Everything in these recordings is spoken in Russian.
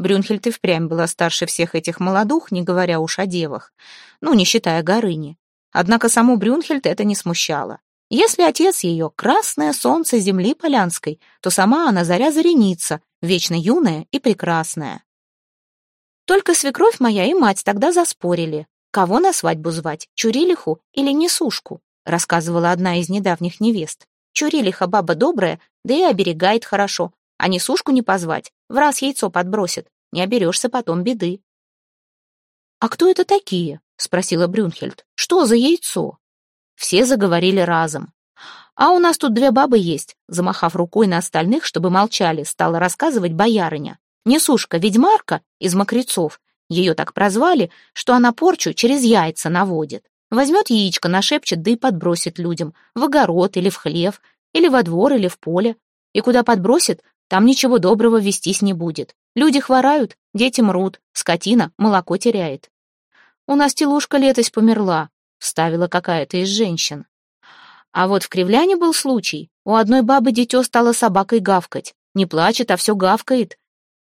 Брюнхельд и впрямь была старше всех этих молодух, не говоря уж о девах, ну, не считая Горыни. Однако саму Брюнхельд это не смущало. Если отец ее — красное солнце земли полянской, то сама она заря-зареница, вечно юная и прекрасная. Только свекровь моя и мать тогда заспорили, кого на свадьбу звать, Чурилиху или Несушку, рассказывала одна из недавних невест. Чурилиха баба добрая, да и оберегает хорошо, а Несушку не позвать, в раз яйцо подбросит, не оберешься потом беды. «А кто это такие?» — спросила Брюнхельд. «Что за яйцо?» Все заговорили разом. «А у нас тут две бабы есть», — замахав рукой на остальных, чтобы молчали, стала рассказывать боярыня. «Несушка-ведьмарка из мокрецов. Ее так прозвали, что она порчу через яйца наводит. Возьмет яичко, нашепчет, да и подбросит людям. В огород или в хлев, или во двор, или в поле. И куда подбросит, там ничего доброго вестись не будет. Люди хворают, дети мрут, скотина молоко теряет. У нас телушка летось померла, вставила какая-то из женщин. А вот в Кривляне был случай. У одной бабы дитё стало собакой гавкать. Не плачет, а все гавкает.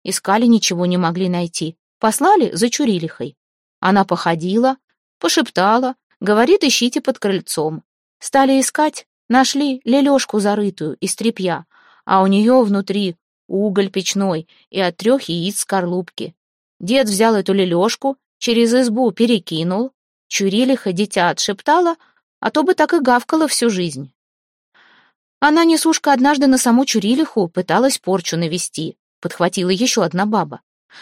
Искали, ничего не могли найти. Послали за Чурилихой. Она походила, пошептала, говорит, ищите под крыльцом. Стали искать, нашли лелёшку зарытую из тряпья, а у нее внутри уголь печной и от трех яиц скорлупки. Дед взял эту лелёшку, через избу перекинул, Чурилиха дитя отшептала, а то бы так и гавкала всю жизнь. Она, несушка, однажды на саму Чурилиху пыталась порчу навести, подхватила еще одна баба.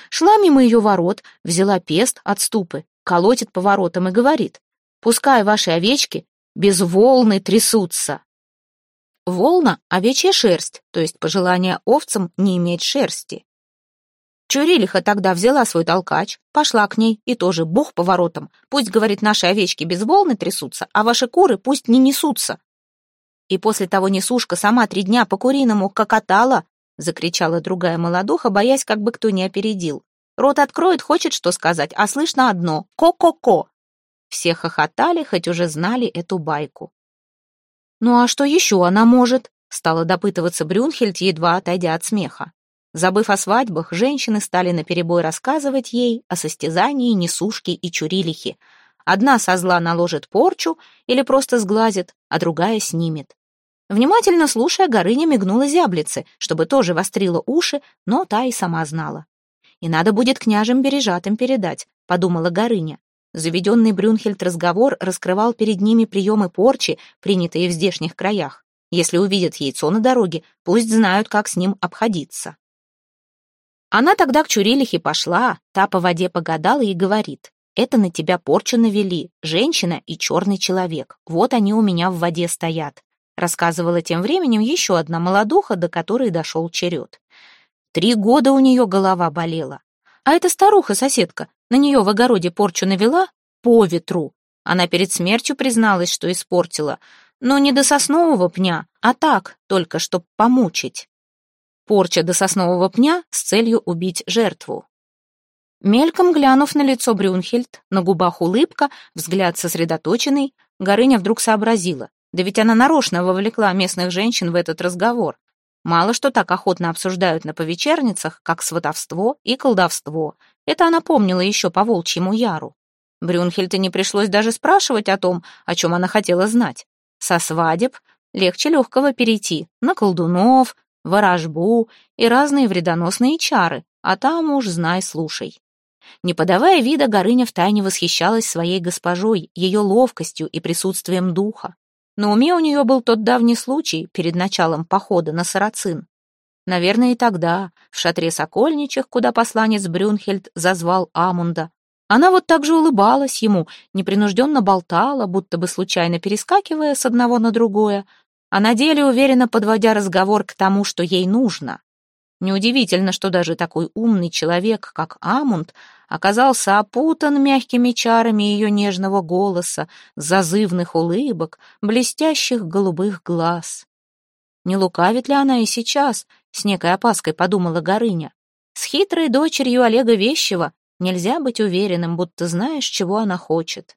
Шла мимо ее ворот, взяла пест от ступы, колотит по воротам и говорит, «Пускай ваши овечки без волны трясутся». Волна — овечья шерсть, то есть пожелание овцам не иметь шерсти. Чурилиха тогда взяла свой толкач, пошла к ней и тоже бух поворотом. Пусть, говорит, наши овечки без волны трясутся, а ваши куры пусть не несутся. И после того несушка сама три дня по-куриному кокотала, закричала другая молодуха, боясь, как бы кто не опередил. Рот откроет, хочет что сказать, а слышно одно — ко-ко-ко. Все хохотали, хоть уже знали эту байку. «Ну а что еще она может?» — стала допытываться Брюнхельд, едва отойдя от смеха. Забыв о свадьбах, женщины стали наперебой рассказывать ей о состязании несушки и чурилихи. Одна со зла наложит порчу или просто сглазит, а другая снимет. Внимательно слушая, Горыня мигнула зяблице, чтобы тоже вострила уши, но та и сама знала. «И надо будет княжим бережатым передать», — подумала Горыня. Заведенный Брюнхельд разговор раскрывал перед ними приемы порчи, принятые в здешних краях. Если увидят яйцо на дороге, пусть знают, как с ним обходиться. Она тогда к Чурилихе пошла, та по воде погадала и говорит, «Это на тебя порчу навели, женщина и черный человек. Вот они у меня в воде стоят», рассказывала тем временем еще одна молодуха, до которой дошел черед. Три года у нее голова болела. А эта старуха-соседка на нее в огороде порчу навела по ветру. Она перед смертью призналась, что испортила, но не до соснового пня, а так, только чтоб помучить. Порча до соснового пня с целью убить жертву. Мельком глянув на лицо Брюнхельд, на губах улыбка, взгляд сосредоточенный, Горыня вдруг сообразила. Да ведь она нарочно вовлекла местных женщин в этот разговор. Мало что так охотно обсуждают на повечерницах, как сватовство и колдовство. Это она помнила еще по волчьему яру. Брюнхельде не пришлось даже спрашивать о том, о чем она хотела знать. Со свадеб легче легкого перейти на колдунов, ворожбу и разные вредоносные чары, а там уж знай, слушай. Не подавая вида, Горыня втайне восхищалась своей госпожой, ее ловкостью и присутствием духа. На уме у нее был тот давний случай перед началом похода на Сарацин. Наверное, и тогда, в шатре Сокольничьих, куда посланец Брюнхельд зазвал Амунда, она вот так же улыбалась ему, непринужденно болтала, будто бы случайно перескакивая с одного на другое, а на деле уверенно подводя разговор к тому, что ей нужно. Неудивительно, что даже такой умный человек, как Амунд, оказался опутан мягкими чарами ее нежного голоса, зазывных улыбок, блестящих голубых глаз. Не лукавит ли она и сейчас, с некой опаской подумала Горыня. С хитрой дочерью Олега Вещева нельзя быть уверенным, будто знаешь, чего она хочет.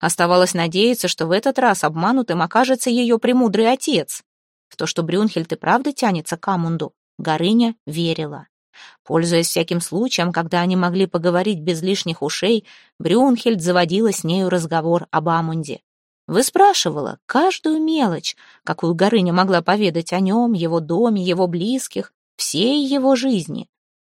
Оставалось надеяться, что в этот раз обманутым окажется ее премудрый отец. В то, что Брюнхельд и правда тянется к Амунду, Горыня верила. Пользуясь всяким случаем, когда они могли поговорить без лишних ушей, Брюнхельд заводила с нею разговор об Амунде. Выспрашивала каждую мелочь, какую Горыня могла поведать о нем, его доме, его близких, всей его жизни.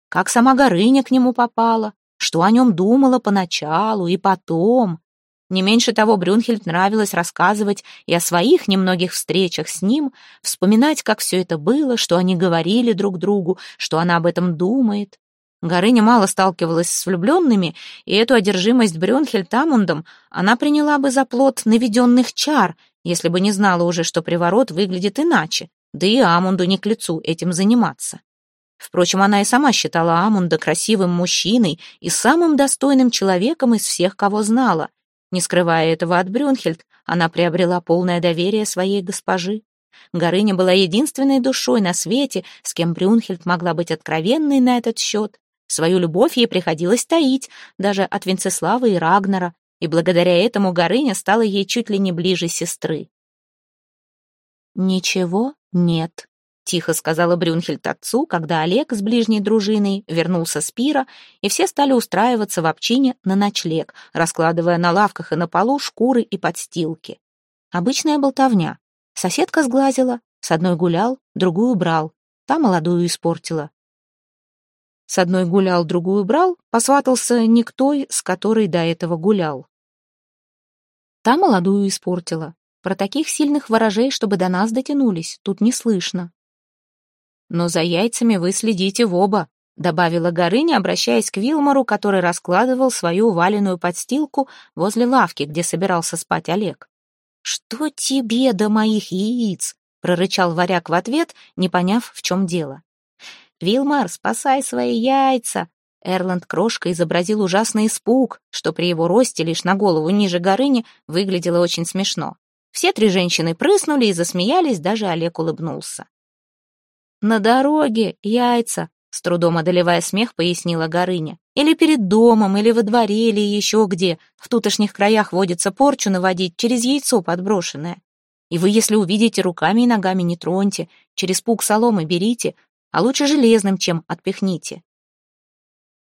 Как сама Горыня к нему попала, что о нем думала поначалу и потом. Не меньше того, Брюнхельд нравилось рассказывать и о своих немногих встречах с ним, вспоминать, как все это было, что они говорили друг другу, что она об этом думает. Горыня мало сталкивалась с влюбленными, и эту одержимость Брюнхельд Амундом она приняла бы за плод наведенных чар, если бы не знала уже, что приворот выглядит иначе, да и Амунду не к лицу этим заниматься. Впрочем, она и сама считала Амунда красивым мужчиной и самым достойным человеком из всех, кого знала. Не скрывая этого от Брюнхельд, она приобрела полное доверие своей госпожи. Горыня была единственной душой на свете, с кем Брюнхельд могла быть откровенной на этот счет. Свою любовь ей приходилось таить, даже от Венцеслава и Рагнера, и благодаря этому Горыня стала ей чуть ли не ближе сестры. «Ничего нет», Тихо сказала Брюнхельд отцу, когда Олег с ближней дружиной вернулся с пира, и все стали устраиваться в общине на ночлег, раскладывая на лавках и на полу шкуры и подстилки. Обычная болтовня. Соседка сглазила, с одной гулял, другую брал, та молодую испортила. С одной гулял, другую брал, посватался не к той, с которой до этого гулял. Та молодую испортила. Про таких сильных ворожей, чтобы до нас дотянулись, тут не слышно. «Но за яйцами вы следите в оба», — добавила Горыня, обращаясь к Вилмору, который раскладывал свою валеную подстилку возле лавки, где собирался спать Олег. «Что тебе до моих яиц?» — прорычал варяг в ответ, не поняв, в чем дело. «Вилмар, спасай свои яйца!» Эрланд Крошка изобразил ужасный испуг, что при его росте лишь на голову ниже Горыни выглядело очень смешно. Все три женщины прыснули и засмеялись, даже Олег улыбнулся. «На дороге яйца», — с трудом одолевая смех, пояснила Горыня. «Или перед домом, или во дворе, или еще где. В тутошних краях водится порчу наводить через яйцо подброшенное. И вы, если увидите, руками и ногами не троньте, через пук соломы берите, а лучше железным, чем отпихните.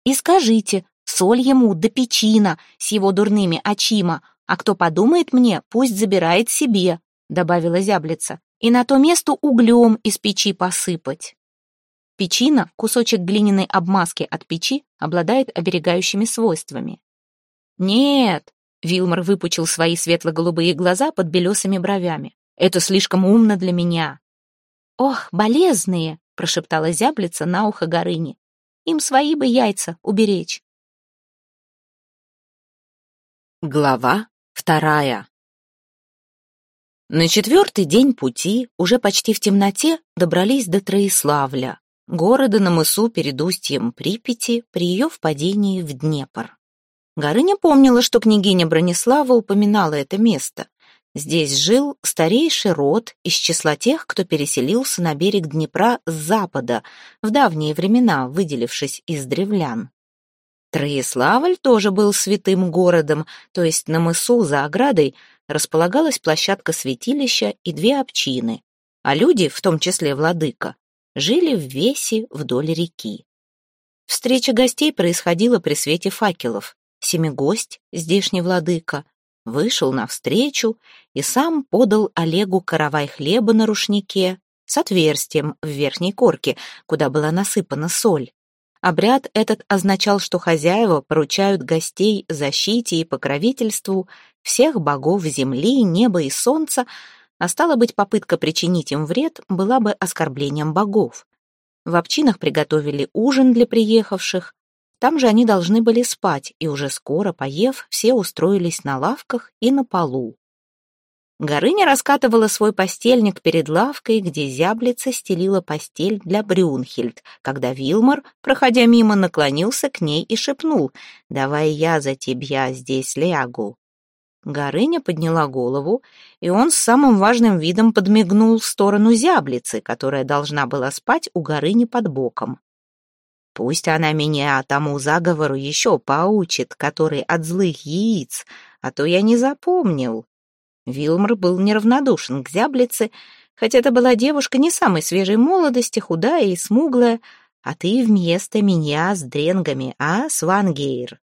И скажите, соль ему до печина с его дурными очима, а кто подумает мне, пусть забирает себе», — добавила зяблица и на то место углем из печи посыпать. Печина, кусочек глиняной обмазки от печи, обладает оберегающими свойствами. «Нет», — Вилмар выпучил свои светло-голубые глаза под белесыми бровями, «это слишком умно для меня». «Ох, болезные!» — прошептала зяблица на ухо Горыни. «Им свои бы яйца уберечь». Глава вторая на четвертый день пути, уже почти в темноте, добрались до Троиславля, города на мысу перед устьем Припяти при ее впадении в Днепр. Горыня помнила, что княгиня Бронислава упоминала это место. Здесь жил старейший род из числа тех, кто переселился на берег Днепра с запада, в давние времена выделившись из древлян. Троиславль тоже был святым городом, то есть на мысу за оградой располагалась площадка святилища и две общины, а люди, в том числе владыка, жили в весе вдоль реки. Встреча гостей происходила при свете факелов. Семигость, здешний владыка, вышел навстречу и сам подал Олегу каравай хлеба на рушнике с отверстием в верхней корке, куда была насыпана соль. Обряд этот означал, что хозяева поручают гостей защите и покровительству всех богов земли, неба и солнца, а стало быть, попытка причинить им вред была бы оскорблением богов. В общинах приготовили ужин для приехавших, там же они должны были спать, и уже скоро, поев, все устроились на лавках и на полу. Горыня раскатывала свой постельник перед лавкой, где зяблица стелила постель для Брюнхельд, когда Вилмар, проходя мимо, наклонился к ней и шепнул «Давай я за тебя здесь лягу». Горыня подняла голову, и он с самым важным видом подмигнул в сторону зяблицы, которая должна была спать у Горыни под боком. «Пусть она меня тому заговору еще поучит, который от злых яиц, а то я не запомнил», Вилмр был неравнодушен к зяблице, хотя это была девушка не самой свежей молодости, худая и смуглая, а ты вместо меня с дренгами, а, Свангейр?»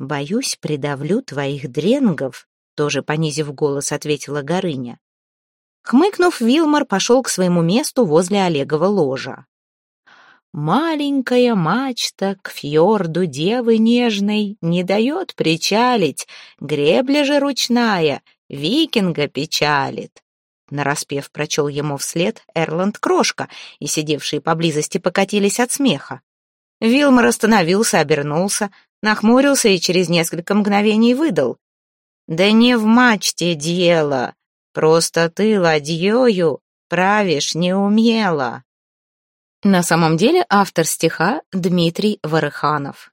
«Боюсь, придавлю твоих дренгов», — тоже понизив голос, ответила Горыня. Хмыкнув, Вилмар пошел к своему месту возле Олегова ложа. Маленькая мачта к фьорду девы нежной не дает причалить, гребля же ручная викинга печалит. Нараспев прочел ему вслед Эрланд Крошка, и сидевшие поблизости покатились от смеха. Вилмар остановился, обернулся, нахмурился и через несколько мгновений выдал. «Да не в мачте дело, просто ты ладьёю правишь не умела». На самом деле автор стиха Дмитрий Варыханов.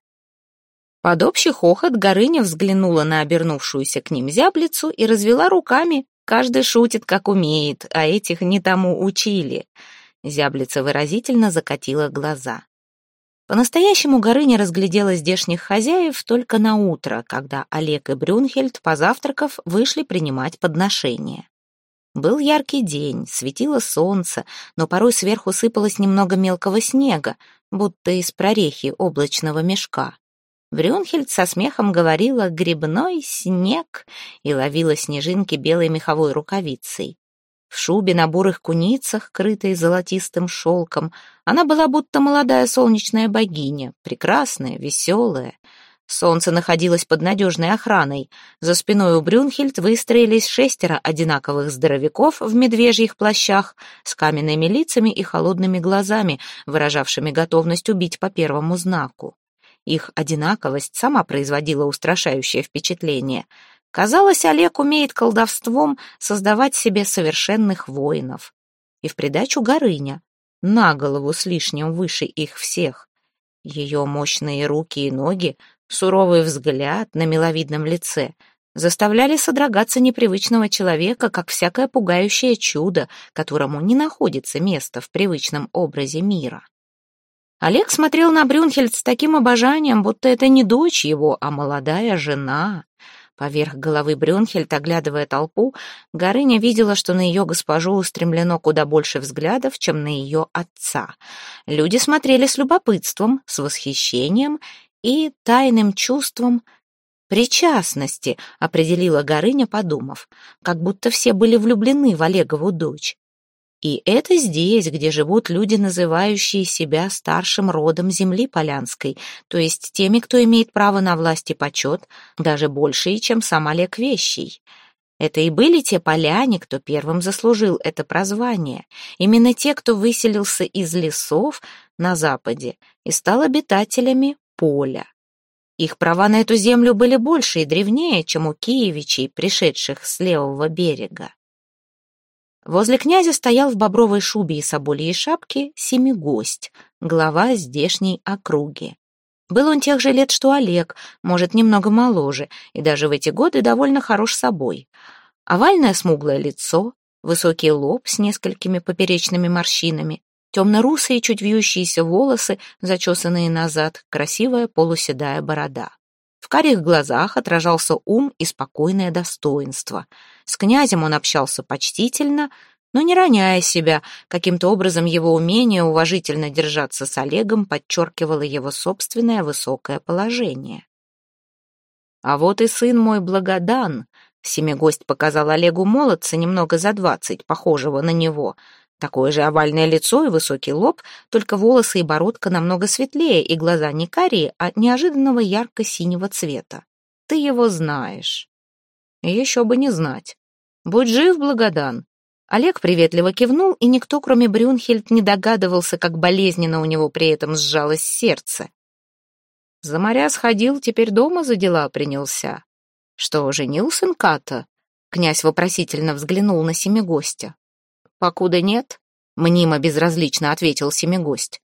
Под общий хохот Горыня взглянула на обернувшуюся к ним зяблицу и развела руками. Каждый шутит, как умеет, а этих не тому учили. Зяблица выразительно закатила глаза. По-настоящему Горыня разглядела здешних хозяев только на утро, когда Олег и Брюнхельд, позавтракав, вышли принимать подношения. Был яркий день, светило солнце, но порой сверху сыпалось немного мелкого снега, будто из прорехи облачного мешка. Брюнхельд со смехом говорила «грибной снег» и ловила снежинки белой меховой рукавицей. В шубе на бурых куницах, крытой золотистым шелком, она была будто молодая солнечная богиня, прекрасная, веселая, Солнце находилось под надежной охраной. За спиной у Брюнхельд выстроились шестеро одинаковых здоровяков в медвежьих плащах с каменными лицами и холодными глазами, выражавшими готовность убить по первому знаку. Их одинаковость сама производила устрашающее впечатление. Казалось, Олег умеет колдовством создавать себе совершенных воинов. И в придачу Горыня, на голову с лишним выше их всех. Ее мощные руки и ноги Суровый взгляд на миловидном лице заставляли содрогаться непривычного человека, как всякое пугающее чудо, которому не находится места в привычном образе мира. Олег смотрел на Брюнхельд с таким обожанием, будто это не дочь его, а молодая жена. Поверх головы Брюнхельд, оглядывая толпу, Горыня видела, что на ее госпожу устремлено куда больше взглядов, чем на ее отца. Люди смотрели с любопытством, с восхищением и тайным чувством причастности, определила Горыня, подумав, как будто все были влюблены в Олегову дочь. И это здесь, где живут люди, называющие себя старшим родом земли Полянской, то есть теми, кто имеет право на власть и почет, даже большие, чем сам Олег Вещий. Это и были те поляне, кто первым заслужил это прозвание. Именно те, кто выселился из лесов на западе и стал обитателями поля. Их права на эту землю были больше и древнее, чем у киевичей, пришедших с левого берега. Возле князя стоял в бобровой шубе и собольей шапке семигость, глава здешней округи. Был он тех же лет, что Олег, может, немного моложе, и даже в эти годы довольно хорош собой. Овальное смуглое лицо, высокий лоб с несколькими поперечными морщинами, темно-русые, чуть вьющиеся волосы, зачесанные назад, красивая полуседая борода. В карих глазах отражался ум и спокойное достоинство. С князем он общался почтительно, но не роняя себя, каким-то образом его умение уважительно держаться с Олегом подчеркивало его собственное высокое положение. «А вот и сын мой Благодан», — семигость показал Олегу молодца немного за двадцать, похожего на него, Такое же овальное лицо и высокий лоб, только волосы и бородка намного светлее, и глаза не карие, а неожиданного ярко-синего цвета. Ты его знаешь. Еще бы не знать. Будь жив, Благодан. Олег приветливо кивнул, и никто, кроме Брюнхельд, не догадывался, как болезненно у него при этом сжалось сердце. За моря сходил, теперь дома за дела принялся. Что, женился Нката? Князь вопросительно взглянул на семигостя. «Покуда нет», — мнимо безразлично ответил семигость.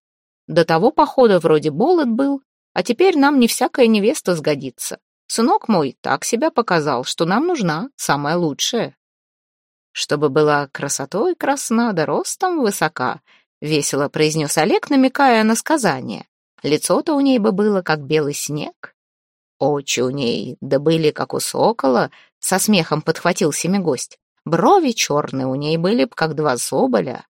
«До того похода вроде болот был, а теперь нам не всякая невеста сгодится. Сынок мой так себя показал, что нам нужна самая лучшая». «Чтобы была красотой красна, да ростом высока», — весело произнес Олег, намекая на сказание. Лицо-то у ней бы было, как белый снег. Очи у ней, да были, как у сокола, — со смехом подхватил семигость. Брови черные у ней были б, как два соболя.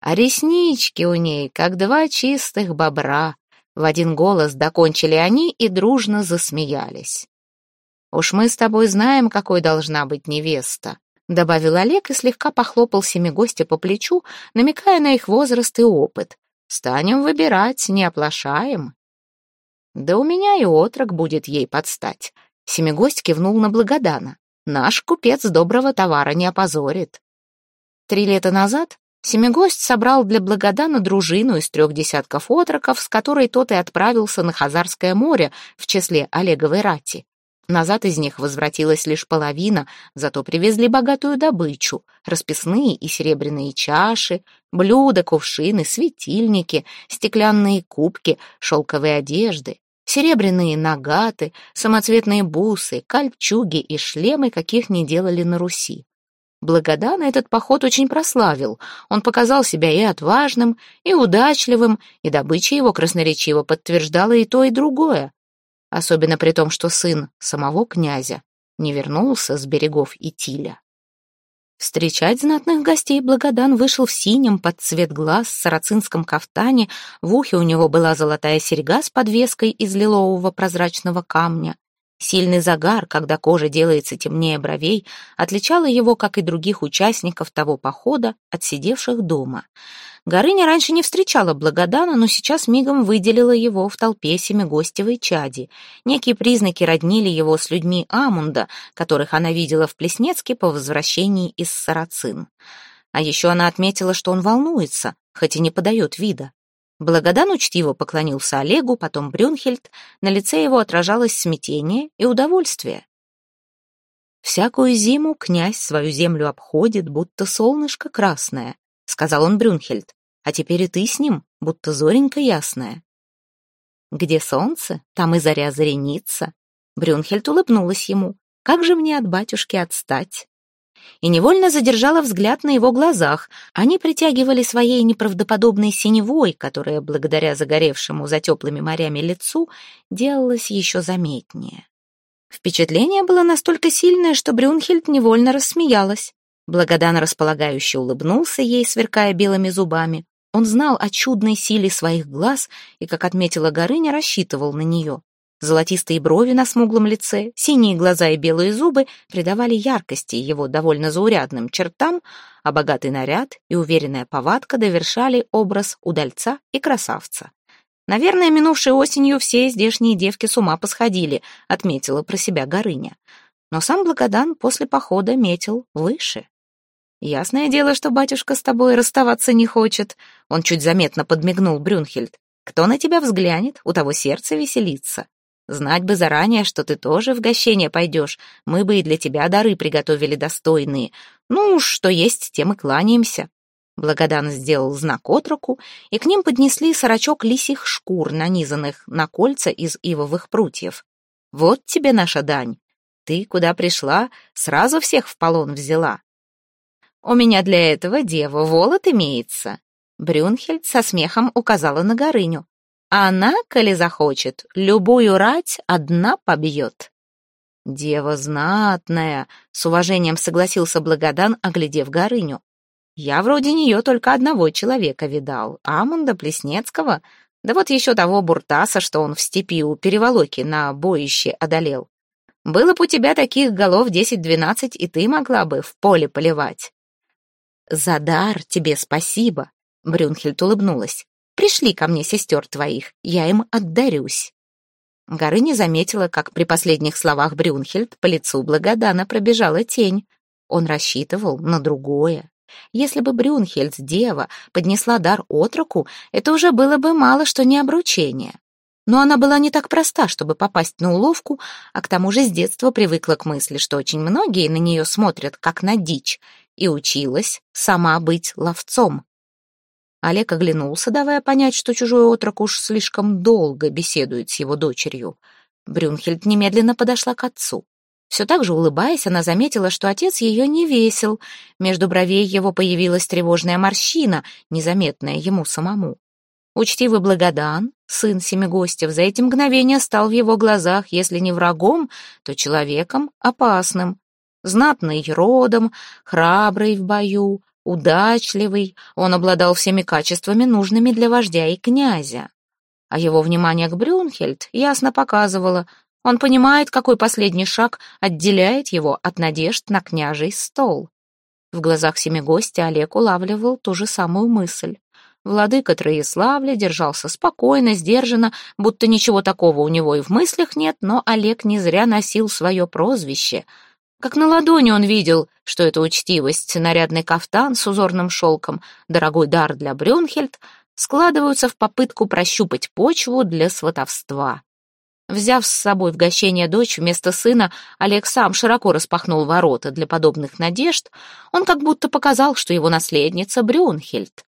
А реснички у ней, как два чистых бобра. В один голос докончили они и дружно засмеялись. «Уж мы с тобой знаем, какой должна быть невеста», добавил Олег и слегка похлопал семи гостя по плечу, намекая на их возраст и опыт. «Станем выбирать, не оплошаем». «Да у меня и отрок будет ей подстать», — семигость кивнул на Благодана. «Наш купец доброго товара не опозорит». Три лета назад Семигость собрал для Благодана дружину из трех десятков отроков, с которой тот и отправился на Хазарское море в числе Олеговой рати. Назад из них возвратилась лишь половина, зато привезли богатую добычу, расписные и серебряные чаши, блюда, кувшины, светильники, стеклянные кубки, шелковые одежды, серебряные нагаты, самоцветные бусы, кольчуги и шлемы, каких не делали на Руси. Благодана этот поход очень прославил. Он показал себя и отважным, и удачливым, и добыча его красноречиво подтверждала и то, и другое. Особенно при том, что сын самого князя не вернулся с берегов Итиля. Встречать знатных гостей Благодан вышел в синем под цвет глаз сарацинском кафтане, в ухе у него была золотая серьга с подвеской из лилового прозрачного камня. Сильный загар, когда кожа делается темнее бровей, отличала его, как и других участников того похода, от сидевших дома. Горыня раньше не встречала Благодана, но сейчас мигом выделила его в толпе семигостевой чади. Некие признаки роднили его с людьми Амунда, которых она видела в Плеснецке по возвращении из Сарацин. А еще она отметила, что он волнуется, хоть и не подает вида. Благодан учтиво поклонился Олегу, потом Брюнхельд. На лице его отражалось смятение и удовольствие. «Всякую зиму князь свою землю обходит, будто солнышко красное», — сказал он Брюнхельд. «А теперь и ты с ним, будто зоренька ясная». «Где солнце, там и заря заренится». Брюнхельд улыбнулась ему. «Как же мне от батюшки отстать?» И невольно задержала взгляд на его глазах. Они притягивали своей неправдоподобной синевой, которая, благодаря загоревшему за теплыми морями лицу, делалась еще заметнее. Впечатление было настолько сильное, что Брюнхельд невольно рассмеялась. Благодан располагающе улыбнулся ей, сверкая белыми зубами. Он знал о чудной силе своих глаз и, как отметила Горыня, рассчитывал на нее. Золотистые брови на смуглом лице, синие глаза и белые зубы придавали яркости его довольно заурядным чертам, а богатый наряд и уверенная повадка довершали образ удальца и красавца. «Наверное, минувшей осенью все здешние девки с ума посходили», — отметила про себя Горыня. Но сам Благодан после похода метил выше. «Ясное дело, что батюшка с тобой расставаться не хочет», — он чуть заметно подмигнул Брюнхельд. «Кто на тебя взглянет, у того сердце веселится». Знать бы заранее, что ты тоже в гощение пойдешь, мы бы и для тебя дары приготовили достойные. Ну что есть, тем и кланяемся». Благодан сделал знак отроку, и к ним поднесли сорочок лисих шкур, нанизанных на кольца из ивовых прутьев. «Вот тебе наша дань. Ты, куда пришла, сразу всех в полон взяла. У меня для этого дева волот имеется». Брюнхельд со смехом указала на Горыню. Она, коли захочет, любую рать одна побьет. Дева знатная, с уважением согласился Благодан, оглядев Горыню. Я вроде нее только одного человека видал, Амунда Плеснецкого, да вот еще того Буртаса, что он в степи у переволоки на боище одолел. Было бы у тебя таких голов десять-двенадцать, и ты могла бы в поле поливать. За дар тебе спасибо, Брюнхельд улыбнулась. Пришли ко мне сестер твоих, я им отдарюсь». Горыня заметила, как при последних словах Брюнхельд по лицу Благодана пробежала тень. Он рассчитывал на другое. Если бы Брюнхельд, дева, поднесла дар отроку, это уже было бы мало что не обручение. Но она была не так проста, чтобы попасть на уловку, а к тому же с детства привыкла к мысли, что очень многие на нее смотрят как на дичь, и училась сама быть ловцом. Олег оглянулся, давая понять, что чужой отрок уж слишком долго беседует с его дочерью. Брюнхельд немедленно подошла к отцу. Все так же улыбаясь, она заметила, что отец ее не весел. Между бровей его появилась тревожная морщина, незаметная ему самому. Учтивый Благодан, сын Семигостев, за эти мгновения стал в его глазах, если не врагом, то человеком опасным. Знатный родом, храбрый в бою, удачливый, он обладал всеми качествами, нужными для вождя и князя. А его внимание к Брюнхельд ясно показывало, он понимает, какой последний шаг отделяет его от надежд на княжий стол. В глазах семигостя Олег улавливал ту же самую мысль. Владыка Троиславля держался спокойно, сдержанно, будто ничего такого у него и в мыслях нет, но Олег не зря носил свое прозвище. Как на ладони он видел, что это учтивость, нарядный кафтан с узорным шелком, дорогой дар для Брюнхельд, складываются в попытку прощупать почву для сватовства. Взяв с собой в гощение дочь вместо сына, Олег сам широко распахнул ворота для подобных надежд. Он как будто показал, что его наследница Брюнхельд.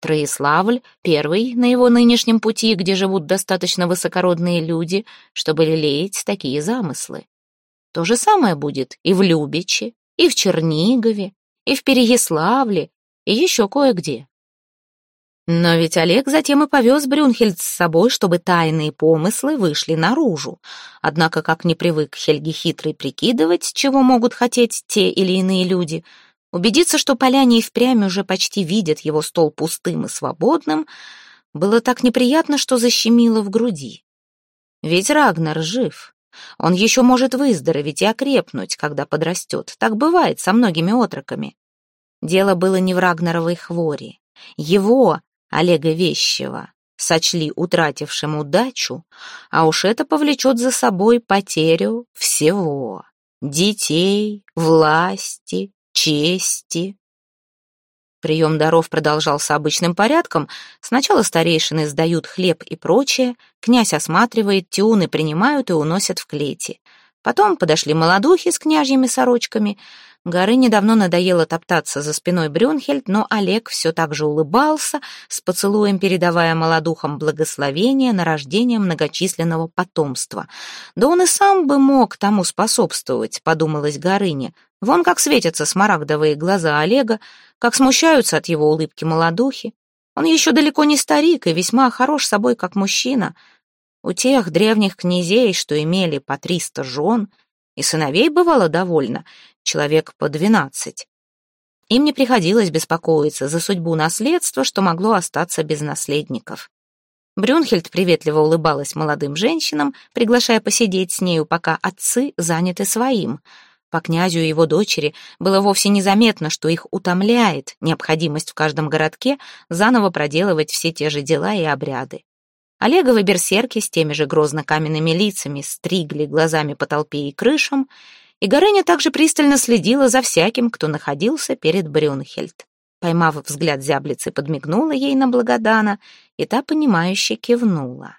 Троиславль — первый на его нынешнем пути, где живут достаточно высокородные люди, чтобы лелеять такие замыслы. То же самое будет и в Любиче, и в Чернигове, и в Переяславле, и еще кое-где. Но ведь Олег затем и повез Брюнхельд с собой, чтобы тайные помыслы вышли наружу. Однако, как не привык Хельги хитрый прикидывать, чего могут хотеть те или иные люди — Убедиться, что поляне и впрямь уже почти видят его стол пустым и свободным, было так неприятно, что защемило в груди. Ведь Рагнар жив. Он еще может выздороветь и окрепнуть, когда подрастет. Так бывает со многими отроками. Дело было не в Рагнаровой хвори. Его, Олега Вещева, сочли утратившим удачу, а уж это повлечет за собой потерю всего. Детей, власти, чести. Прием даров продолжался обычным порядком. Сначала старейшины сдают хлеб и прочее, князь осматривает, тюны принимают и уносят в клети. Потом подошли молодухи с княжьими сорочками. Горы недавно надоело топтаться за спиной Брюнхельд, но Олег все так же улыбался, с поцелуем передавая молодухам благословение на рождение многочисленного потомства. Да он и сам бы мог тому способствовать, подумалась Горыня. Вон как светятся смарагдовые глаза Олега, как смущаются от его улыбки молодухи. Он еще далеко не старик и весьма хорош собой как мужчина. У тех древних князей, что имели по триста жен, и сыновей бывало довольно, человек по двенадцать. Им не приходилось беспокоиться за судьбу наследства, что могло остаться без наследников. Брюнхельд приветливо улыбалась молодым женщинам, приглашая посидеть с нею, пока отцы заняты своим. По князю и его дочери было вовсе незаметно, что их утомляет необходимость в каждом городке заново проделывать все те же дела и обряды. Олеговы берсерки с теми же грозно-каменными лицами стригли глазами по толпе и крышам, и Горыня также пристально следила за всяким, кто находился перед Брюнхельд. Поймав взгляд зяблицы, подмигнула ей на Благодана, и та, понимающе кивнула.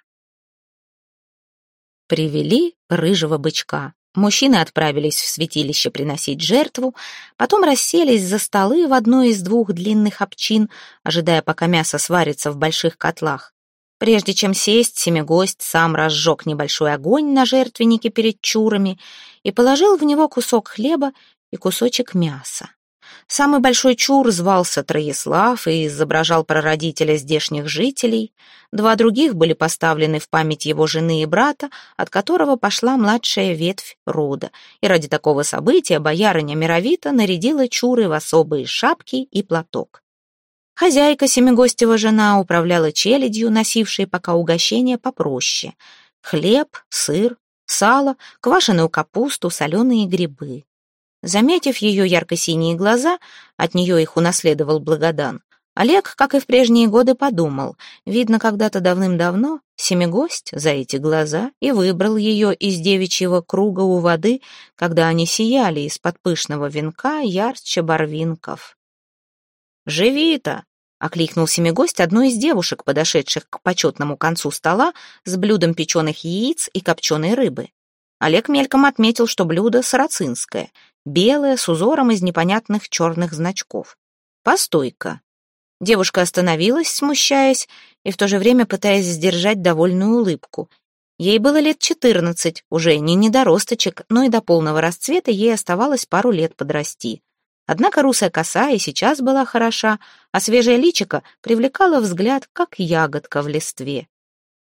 Привели рыжего бычка. Мужчины отправились в святилище приносить жертву, потом расселись за столы в одной из двух длинных обчин, ожидая, пока мясо сварится в больших котлах. Прежде чем сесть, семигость сам разжег небольшой огонь на жертвеннике перед чурами и положил в него кусок хлеба и кусочек мяса. Самый большой чур звался Троеслав и изображал прародителя здешних жителей. Два других были поставлены в память его жены и брата, от которого пошла младшая ветвь рода. И ради такого события боярыня Мировита нарядила чуры в особые шапки и платок. Хозяйка семигостева жена управляла челядью, носившей пока угощение попроще. Хлеб, сыр, сало, квашеную капусту, соленые грибы. Заметив ее ярко-синие глаза, от нее их унаследовал Благодан, Олег, как и в прежние годы, подумал, видно, когда-то давным-давно семигость за эти глаза и выбрал ее из девичьего круга у воды, когда они сияли из-под пышного венка ярче барвинков. «Живи-то!» — окликнул семигость одну из девушек, подошедших к почетному концу стола с блюдом печеных яиц и копченой рыбы. Олег мельком отметил, что блюдо сарацинское, белое, с узором из непонятных черных значков. «Постой-ка!» Девушка остановилась, смущаясь, и в то же время пытаясь сдержать довольную улыбку. Ей было лет четырнадцать, уже не недоросточек, но и до полного расцвета ей оставалось пару лет подрасти. Однако русая коса и сейчас была хороша, а свежая личико привлекала взгляд, как ягодка в листве.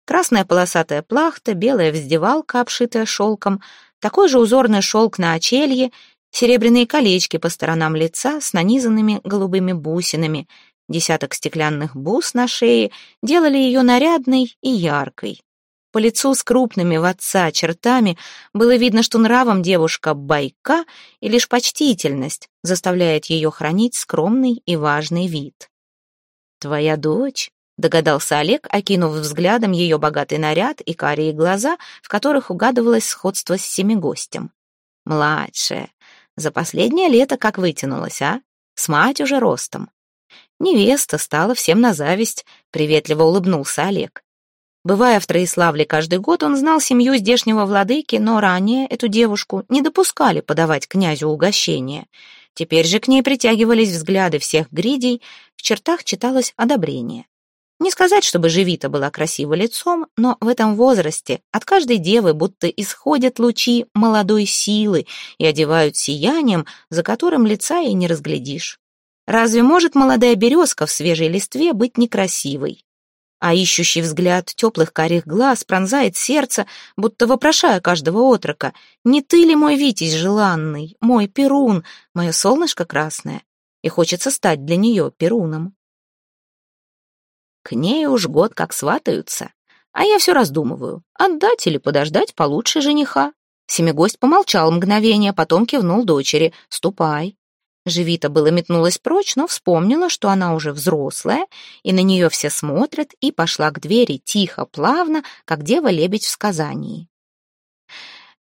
Красная полосатая плахта, белая вздевалка, обшитая шелком, такой же узорный шелк на очелье, серебряные колечки по сторонам лица с нанизанными голубыми бусинами, десяток стеклянных бус на шее делали ее нарядной и яркой. По лицу с крупными в отца чертами было видно, что нравом девушка байка, и лишь почтительность заставляет ее хранить скромный и важный вид. «Твоя дочь?» — догадался Олег, окинув взглядом ее богатый наряд и карие глаза, в которых угадывалось сходство с семигостем. «Младшая. За последнее лето как вытянулась, а? С мать уже ростом». Невеста стала всем на зависть, приветливо улыбнулся Олег. Бывая в Троиславле каждый год, он знал семью здешнего владыки, но ранее эту девушку не допускали подавать князю угощение. Теперь же к ней притягивались взгляды всех гридей, в чертах читалось одобрение. Не сказать, чтобы Живита была красива лицом, но в этом возрасте от каждой девы будто исходят лучи молодой силы и одевают сиянием, за которым лица и не разглядишь. Разве может молодая березка в свежей листве быть некрасивой? а ищущий взгляд теплых карих глаз пронзает сердце, будто вопрошая каждого отрока, «Не ты ли мой Витязь желанный, мой Перун, мое солнышко красное?» И хочется стать для нее Перуном. К ней уж год как сватаются, а я все раздумываю, отдать или подождать получше жениха. Семигость помолчал мгновение, потом кивнул дочери, «Ступай, Живита было метнулась прочь, но вспомнила, что она уже взрослая, и на нее все смотрят, и пошла к двери тихо, плавно, как дева-лебедь в сказании.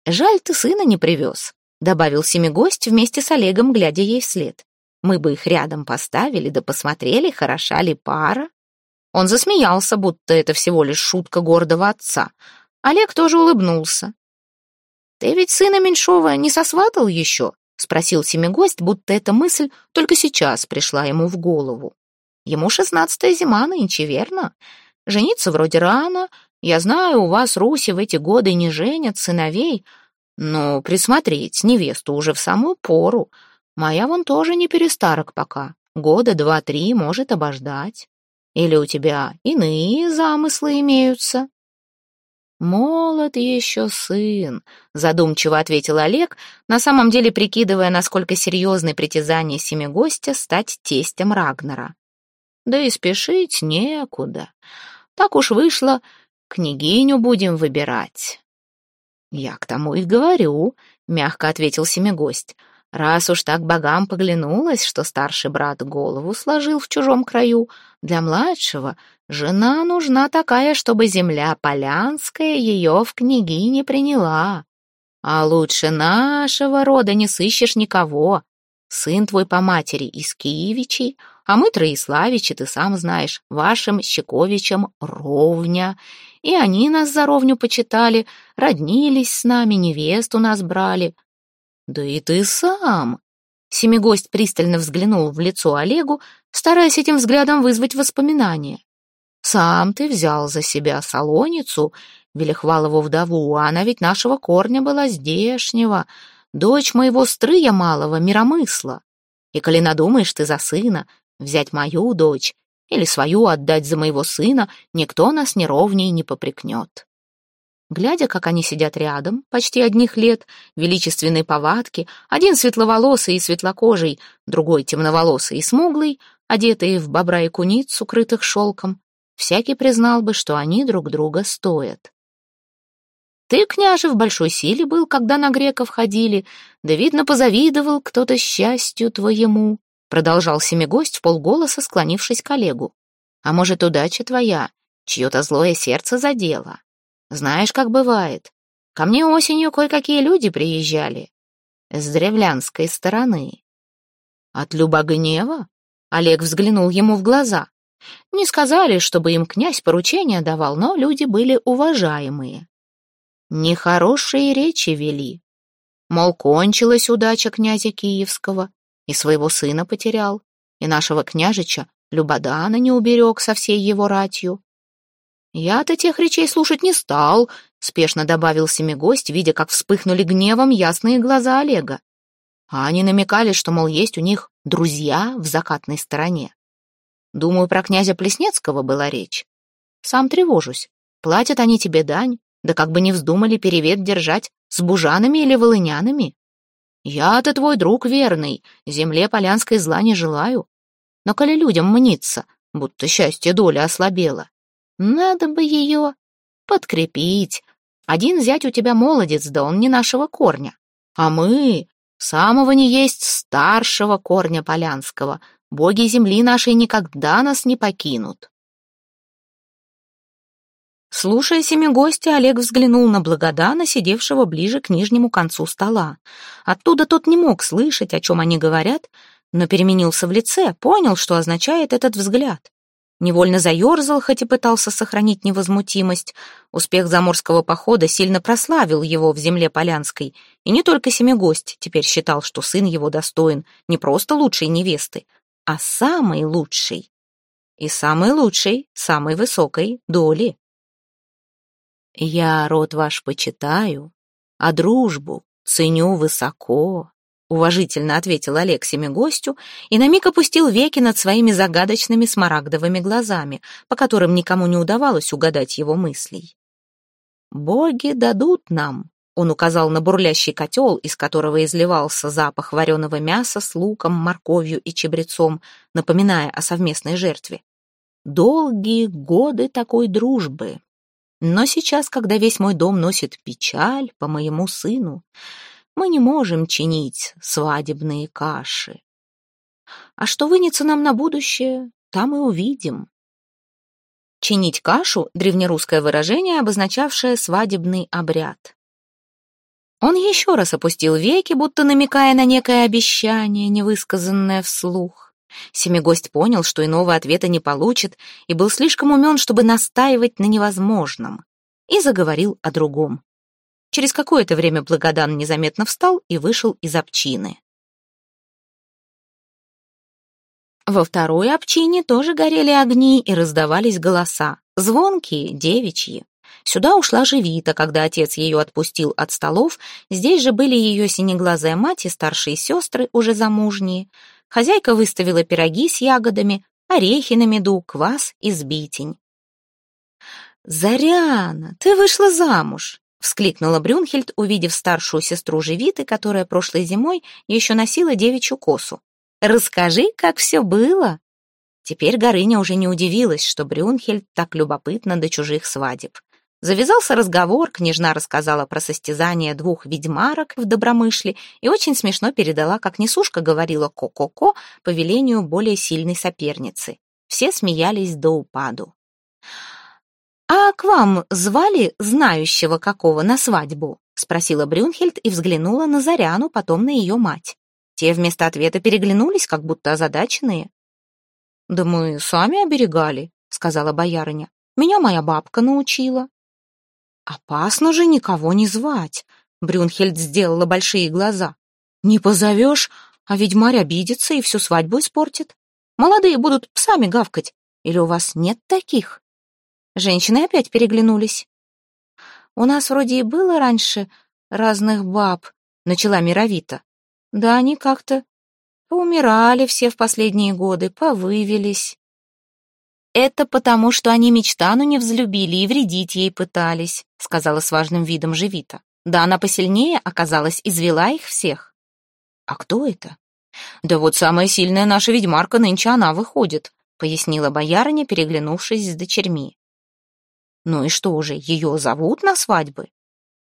«Жаль, ты сына не привез», — добавил семигость вместе с Олегом, глядя ей вслед. «Мы бы их рядом поставили, да посмотрели, хороша ли пара». Он засмеялся, будто это всего лишь шутка гордого отца. Олег тоже улыбнулся. «Ты ведь сына Меньшова не сосватал еще?» — спросил семигость, будто эта мысль только сейчас пришла ему в голову. «Ему шестнадцатая зима нынче, верно? Жениться вроде рано. Я знаю, у вас, Руси, в эти годы не женят сыновей, но присмотреть невесту уже в самую пору. Моя вон тоже не перестарок пока. Года два-три может обождать. Или у тебя иные замыслы имеются?» «Молод еще сын», — задумчиво ответил Олег, на самом деле прикидывая, насколько серьезны притязания семигостя стать тестем Рагнера. «Да и спешить некуда. Так уж вышло, княгиню будем выбирать». «Я к тому и говорю», — мягко ответил семигость. Раз уж так богам поглянулось, что старший брат голову сложил в чужом краю, для младшего жена нужна такая, чтобы земля полянская ее в княгине приняла. А лучше нашего рода не сыщешь никого. Сын твой по матери из Киевичей, а мы, Троиславичи, ты сам знаешь, вашим Щековичам ровня. И они нас за ровню почитали, роднились с нами, невесту нас брали, «Да и ты сам!» Семигость пристально взглянул в лицо Олегу, стараясь этим взглядом вызвать воспоминания. «Сам ты взял за себя солоницу, Велихвалову вдову, а она ведь нашего корня была здешнего, дочь моего стрыя малого, миромысла. И коли надумаешь ты за сына взять мою дочь или свою отдать за моего сына, никто нас неровней не попрекнет». Глядя, как они сидят рядом, почти одних лет, величественной повадки, один светловолосый и светлокожий, другой темноволосый и смуглый, одетые в бобра и куниц, укрытых шелком, всякий признал бы, что они друг друга стоят. Ты, княже, в большой силе был, когда на греков ходили, да, видно, позавидовал кто-то счастью твоему, продолжал семигость в полголоса, склонившись к Олегу. А может, удача твоя, чье-то злое сердце задело? Знаешь, как бывает. Ко мне осенью кое-какие люди приезжали. С древлянской стороны. От Любогнева? Олег взглянул ему в глаза. Не сказали, чтобы им князь поручения давал, но люди были уважаемые. Нехорошие речи вели. Мол, кончилась удача князя Киевского, и своего сына потерял, и нашего княжича Любодана не уберег со всей его ратью. «Я-то тех речей слушать не стал», — спешно добавил семигость, видя, как вспыхнули гневом ясные глаза Олега. А они намекали, что, мол, есть у них друзья в закатной стороне. Думаю, про князя Плеснецкого была речь. Сам тревожусь. Платят они тебе дань, да как бы не вздумали перевет держать с бужанами или волынянами. Я-то твой друг верный, земле полянской зла не желаю. Но коли людям мнится, будто счастье доли ослабело, надо бы ее подкрепить. Один зять у тебя молодец, да он не нашего корня. А мы самого не есть старшего корня полянского. Боги земли нашей никогда нас не покинут. Слушая семигостя, Олег взглянул на Благодана, сидевшего ближе к нижнему концу стола. Оттуда тот не мог слышать, о чем они говорят, но переменился в лице, понял, что означает этот взгляд. Невольно заерзал, хоть и пытался сохранить невозмутимость. Успех заморского похода сильно прославил его в земле Полянской, и не только семигость теперь считал, что сын его достоин не просто лучшей невесты, а самой лучшей. И самой лучшей, самой высокой доли. Я род ваш почитаю, а дружбу ценю высоко, уважительно ответил Олег гостю и на миг опустил веки над своими загадочными смарагдовыми глазами, по которым никому не удавалось угадать его мыслей. «Боги дадут нам», — он указал на бурлящий котел, из которого изливался запах вареного мяса с луком, морковью и чебрецом, напоминая о совместной жертве. «Долгие годы такой дружбы, но сейчас, когда весь мой дом носит печаль по моему сыну, мы не можем чинить свадебные каши. А что вынется нам на будущее, там и увидим. Чинить кашу — древнерусское выражение, обозначавшее свадебный обряд. Он еще раз опустил веки, будто намекая на некое обещание, невысказанное вслух. Семигость понял, что иного ответа не получит, и был слишком умен, чтобы настаивать на невозможном, и заговорил о другом. Через какое-то время Благодан незаметно встал и вышел из обчины. Во второй обчине тоже горели огни и раздавались голоса, звонкие, девичьи. Сюда ушла Живита, когда отец ее отпустил от столов, здесь же были ее синеглазая мать и старшие сестры, уже замужние. Хозяйка выставила пироги с ягодами, орехи на меду, квас и сбитень. «Заряна, ты вышла замуж!» — вскликнула Брюнхельд, увидев старшую сестру Живиты, которая прошлой зимой еще носила девичью косу. «Расскажи, как все было!» Теперь Горыня уже не удивилась, что Брюнхельд так любопытна до чужих свадеб. Завязался разговор, княжна рассказала про состязание двух ведьмарок в Добромышле и очень смешно передала, как несушка говорила «ко-ко-ко» по велению более сильной соперницы. Все смеялись до упаду. «А к вам звали знающего какого на свадьбу?» — спросила Брюнхельд и взглянула на Заряну, потом на ее мать. Те вместо ответа переглянулись, как будто озадаченные. «Да мы сами оберегали», — сказала боярыня. «Меня моя бабка научила». «Опасно же никого не звать», — Брюнхельд сделала большие глаза. «Не позовешь, а ведьмарь обидится и всю свадьбу испортит. Молодые будут псами гавкать. Или у вас нет таких?» Женщины опять переглянулись. «У нас вроде и было раньше разных баб», — начала Мировита. «Да они как-то поумирали все в последние годы, повывелись». «Это потому, что они мечтану не взлюбили и вредить ей пытались», сказала с важным видом Живита. «Да она посильнее оказалась, извела их всех». «А кто это?» «Да вот самая сильная наша ведьмарка нынче она выходит», пояснила боярыня, переглянувшись с дочерьми. «Ну и что же, ее зовут на свадьбы?»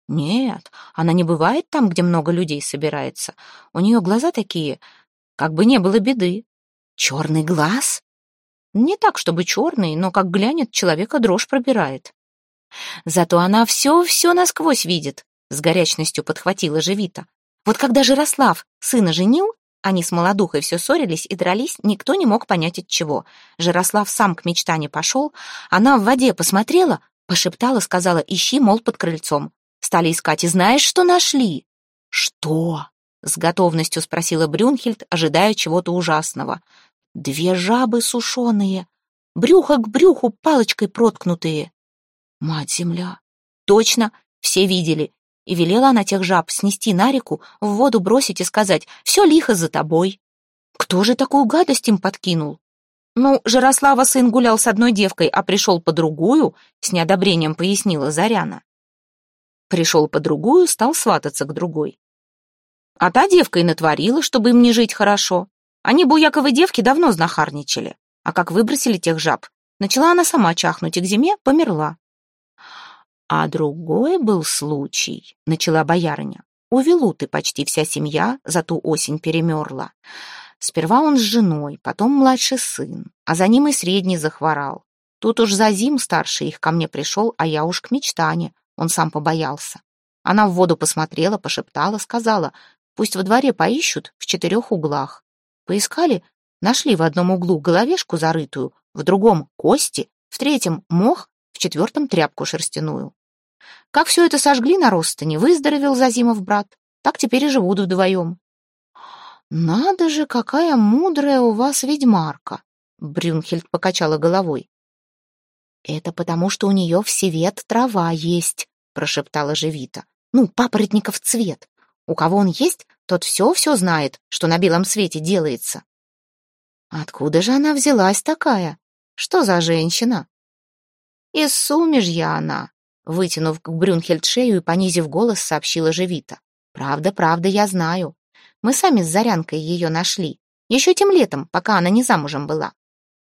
«Нет, она не бывает там, где много людей собирается. У нее глаза такие, как бы не было беды». «Черный глаз?» Не так, чтобы черный, но как глянет, человека дрожь пробирает. Зато она все-все насквозь видит, с горячностью подхватила Живита. Вот когда Жирослав сына женил, они с молодухой все ссорились и дрались, никто не мог понять от чего. Жирослав сам к мечтане пошел, она в воде посмотрела, пошептала, сказала, ищи, мол, под крыльцом. Стали искать, и знаешь, что нашли? Что? С готовностью спросила Брюнхельд, ожидая чего-то ужасного. Две жабы сушеные, брюхо к брюху палочкой проткнутые. Мать-земля! Точно, все видели. И велела она тех жаб снести на реку, в воду бросить и сказать «Все лихо за тобой». Кто же такую гадость им подкинул? Ну, Жарослава сын гулял с одной девкой, а пришел по другую, с неодобрением пояснила Заряна. Пришел по другую, стал свататься к другой. А та девка и натворила, чтобы им не жить хорошо. Они, буяковы девки, давно знахарничали. А как выбросили тех жаб, начала она сама чахнуть и к зиме померла. А другой был случай, начала боярыня. У Вилуты почти вся семья за ту осень перемерла. Сперва он с женой, потом младший сын, а за ним и средний захворал. Тут уж за зим старший их ко мне пришел, а я уж к мечтане. Он сам побоялся. Она в воду посмотрела, пошептала, сказала, пусть во дворе поищут в четырех углах. Поискали, нашли в одном углу головешку зарытую, в другом — кости, в третьем — мох, четвертом — тряпку шерстяную. Как все это сожгли на Ростане, выздоровел Зазимов брат. Так теперь и живут вдвоем. «Надо же, какая мудрая у вас ведьмарка!» Брюнхельд покачала головой. «Это потому, что у нее в севет трава есть», — прошептала Живита. «Ну, папоротников цвет. У кого он есть, тот все-все знает, что на белом свете делается». «Откуда же она взялась такая? Что за женщина?» «Из сумежья она», — вытянув к Брюнхельд шею и понизив голос, сообщила Живита. «Правда, правда, я знаю. Мы сами с Зарянкой ее нашли. Еще тем летом, пока она не замужем была.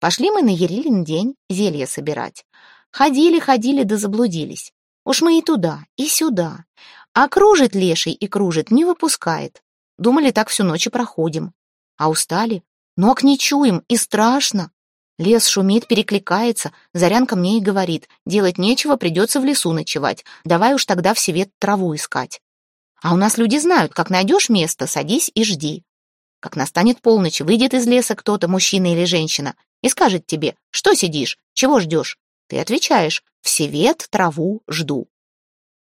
Пошли мы на Ерилин день зелье собирать. Ходили, ходили да заблудились. Уж мы и туда, и сюда. А кружит леший и кружит, не выпускает. Думали, так всю ночь и проходим. А устали? Ног не чуем, и страшно. Лес шумит, перекликается. Зарянка мне и говорит, делать нечего, придется в лесу ночевать. Давай уж тогда в севет траву искать. А у нас люди знают, как найдешь место, садись и жди. Как настанет полночь, выйдет из леса кто-то, мужчина или женщина, и скажет тебе, что сидишь, чего ждешь. Ты отвечаешь, в севет траву жду.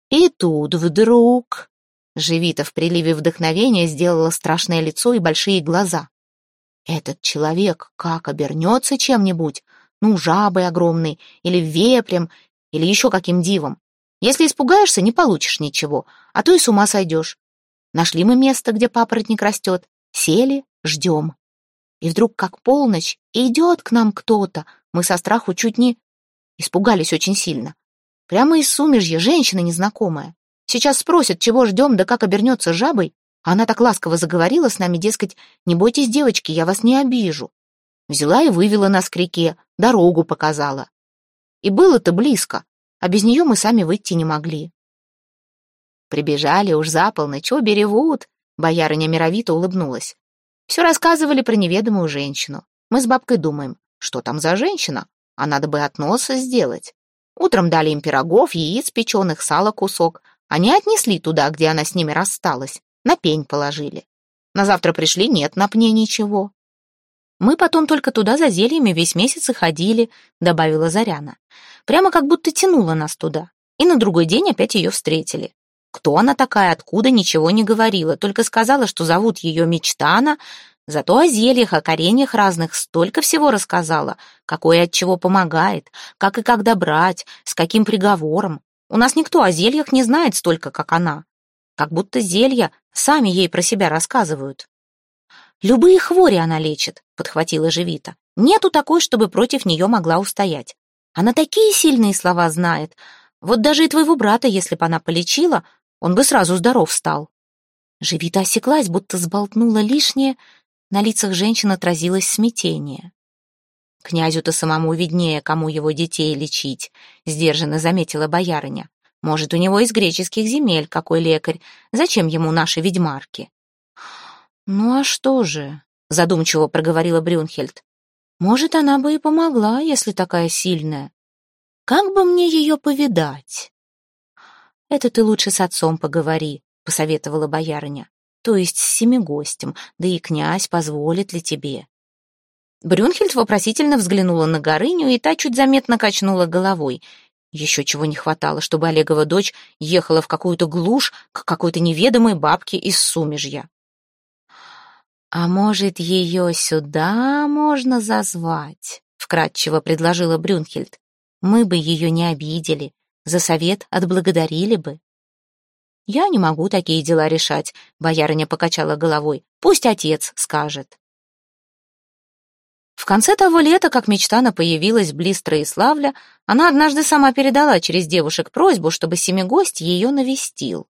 И тут вдруг... Живита в приливе вдохновения сделала страшное лицо и большие глаза. Этот человек как обернется чем-нибудь, ну, жабой огромной, или вепрем, или еще каким дивом. Если испугаешься, не получишь ничего, а то и с ума сойдешь. Нашли мы место, где папоротник растет, сели, ждем. И вдруг, как полночь, идет к нам кто-то. Мы со страху чуть не... Испугались очень сильно. Прямо из сумежья, женщина незнакомая. Сейчас спросят, чего ждем, да как обернется жабой. Она так ласково заговорила с нами, дескать, не бойтесь, девочки, я вас не обижу. Взяла и вывела нас к реке, дорогу показала. И было-то близко а без нее мы сами выйти не могли. Прибежали уж за полночь, обе ревут, боярыня мировито улыбнулась. Все рассказывали про неведомую женщину. Мы с бабкой думаем, что там за женщина, а надо бы от носа сделать. Утром дали им пирогов, яиц печеных, сала кусок. Они отнесли туда, где она с ними рассталась, на пень положили. На завтра пришли, нет на пне ничего. Мы потом только туда за зельями весь месяц и ходили, добавила Заряна. Прямо как будто тянула нас туда. И на другой день опять ее встретили. Кто она такая, откуда, ничего не говорила, только сказала, что зовут ее Мечтана, зато о зельях, о кореньях разных столько всего рассказала, какое от чего помогает, как и когда брать, с каким приговором. У нас никто о зельях не знает столько, как она. Как будто зелья сами ей про себя рассказывают. «Любые хвори она лечит», — подхватила Живита. «Нету такой, чтобы против нее могла устоять. Она такие сильные слова знает. Вот даже и твоего брата, если бы она полечила, он бы сразу здоров стал». Живита осеклась, будто сболтнула лишнее. На лицах женщин отразилось смятение. «Князю-то самому виднее, кому его детей лечить», — сдержанно заметила боярыня. «Может, у него из греческих земель какой лекарь. Зачем ему наши ведьмарки?» «Ну а что же?» — задумчиво проговорила Брюнхельд. «Может, она бы и помогла, если такая сильная. Как бы мне ее повидать?» «Это ты лучше с отцом поговори», — посоветовала боярыня. «То есть с семигостем, да и князь позволит ли тебе?» Брюнхельд вопросительно взглянула на Горыню, и та чуть заметно качнула головой. Еще чего не хватало, чтобы Олегова дочь ехала в какую-то глушь к какой-то неведомой бабке из Сумежья. «А может, ее сюда можно зазвать?» — вкратчиво предложила Брюнхельд. «Мы бы ее не обидели, за совет отблагодарили бы». «Я не могу такие дела решать», — боярыня покачала головой. «Пусть отец скажет». В конце того лета, как мечтана появилась близ Троиславля, она однажды сама передала через девушек просьбу, чтобы семигость ее навестил.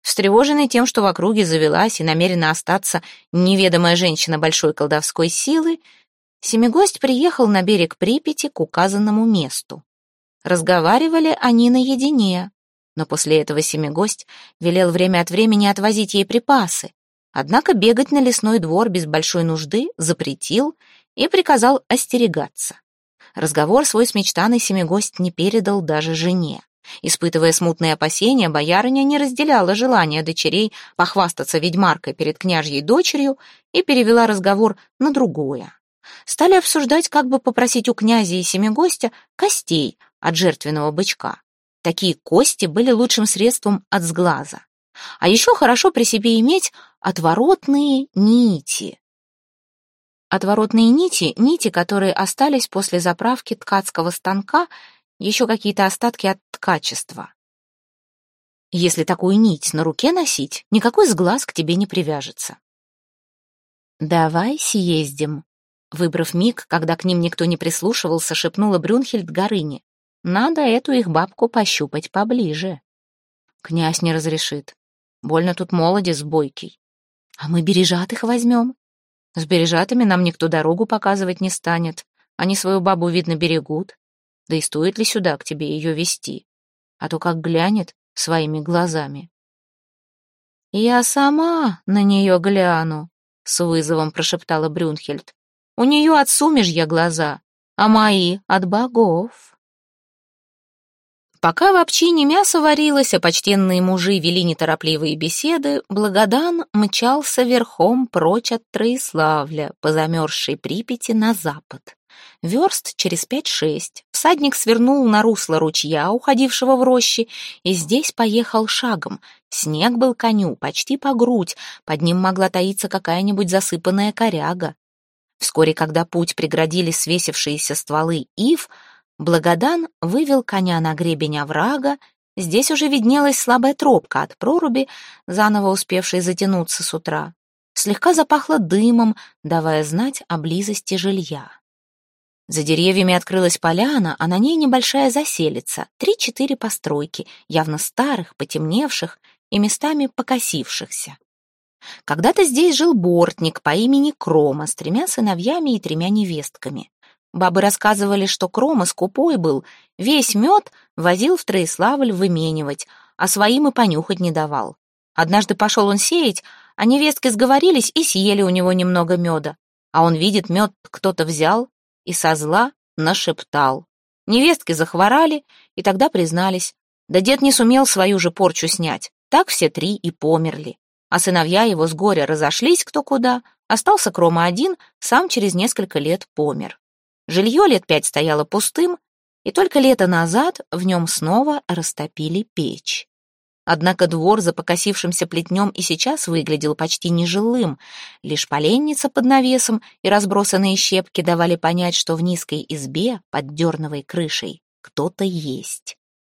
Встревоженный тем, что в округе завелась и намерена остаться неведомая женщина большой колдовской силы, Семигость приехал на берег Припяти к указанному месту. Разговаривали они наедине, но после этого Семигость велел время от времени отвозить ей припасы, однако бегать на лесной двор без большой нужды запретил и приказал остерегаться. Разговор свой с мечтаной Семигость не передал даже жене. Испытывая смутные опасения, боярыня не разделяла желания дочерей похвастаться ведьмаркой перед княжьей дочерью и перевела разговор на другое. Стали обсуждать, как бы попросить у князя и семигостя костей от жертвенного бычка. Такие кости были лучшим средством от сглаза. А еще хорошо при себе иметь отворотные нити. Отворотные нити — нити, которые остались после заправки ткацкого станка, еще какие-то остатки от ткачества. Если такую нить на руке носить, никакой сглаз к тебе не привяжется. «Давай съездим», Выбрав миг, когда к ним никто не прислушивался, шепнула Брюнхельд Горыне. «Надо эту их бабку пощупать поближе». Князь не разрешит. Больно тут молодец бойкий. А мы бережатых возьмем. С бережатыми нам никто дорогу показывать не станет. Они свою бабу, видно, берегут. Да и стоит ли сюда к тебе ее вести? А то как глянет своими глазами. «Я сама на нее гляну», — с вызовом прошептала Брюнхельд. У нее от сумежья глаза, а мои — от богов. Пока в общине мясо варилось, а почтенные мужи вели неторопливые беседы, Благодан мчался верхом прочь от Троиславля, по замерзшей Припяти на запад. Верст через пять-шесть. Всадник свернул на русло ручья, уходившего в рощи, и здесь поехал шагом. Снег был коню почти по грудь, под ним могла таиться какая-нибудь засыпанная коряга. Вскоре, когда путь преградили свесившиеся стволы ив, Благодан вывел коня на гребень оврага, здесь уже виднелась слабая тропка от проруби, заново успевшей затянуться с утра. Слегка запахло дымом, давая знать о близости жилья. За деревьями открылась поляна, а на ней небольшая заселица, три-четыре постройки, явно старых, потемневших и местами покосившихся. Когда-то здесь жил бортник по имени Крома с тремя сыновьями и тремя невестками. Бабы рассказывали, что Крома скупой был, весь мед возил в Троиславль выменивать, а своим и понюхать не давал. Однажды пошел он сеять, а невестки сговорились и съели у него немного меда. А он видит, мед кто-то взял и со зла нашептал. Невестки захворали и тогда признались. Да дед не сумел свою же порчу снять. Так все три и померли а сыновья его с горя разошлись кто куда, остался Крома один, сам через несколько лет помер. Жилье лет пять стояло пустым, и только лето назад в нем снова растопили печь. Однако двор за покосившимся плетнем и сейчас выглядел почти нежилым. Лишь поленница под навесом и разбросанные щепки давали понять, что в низкой избе под дерновой крышей кто-то есть.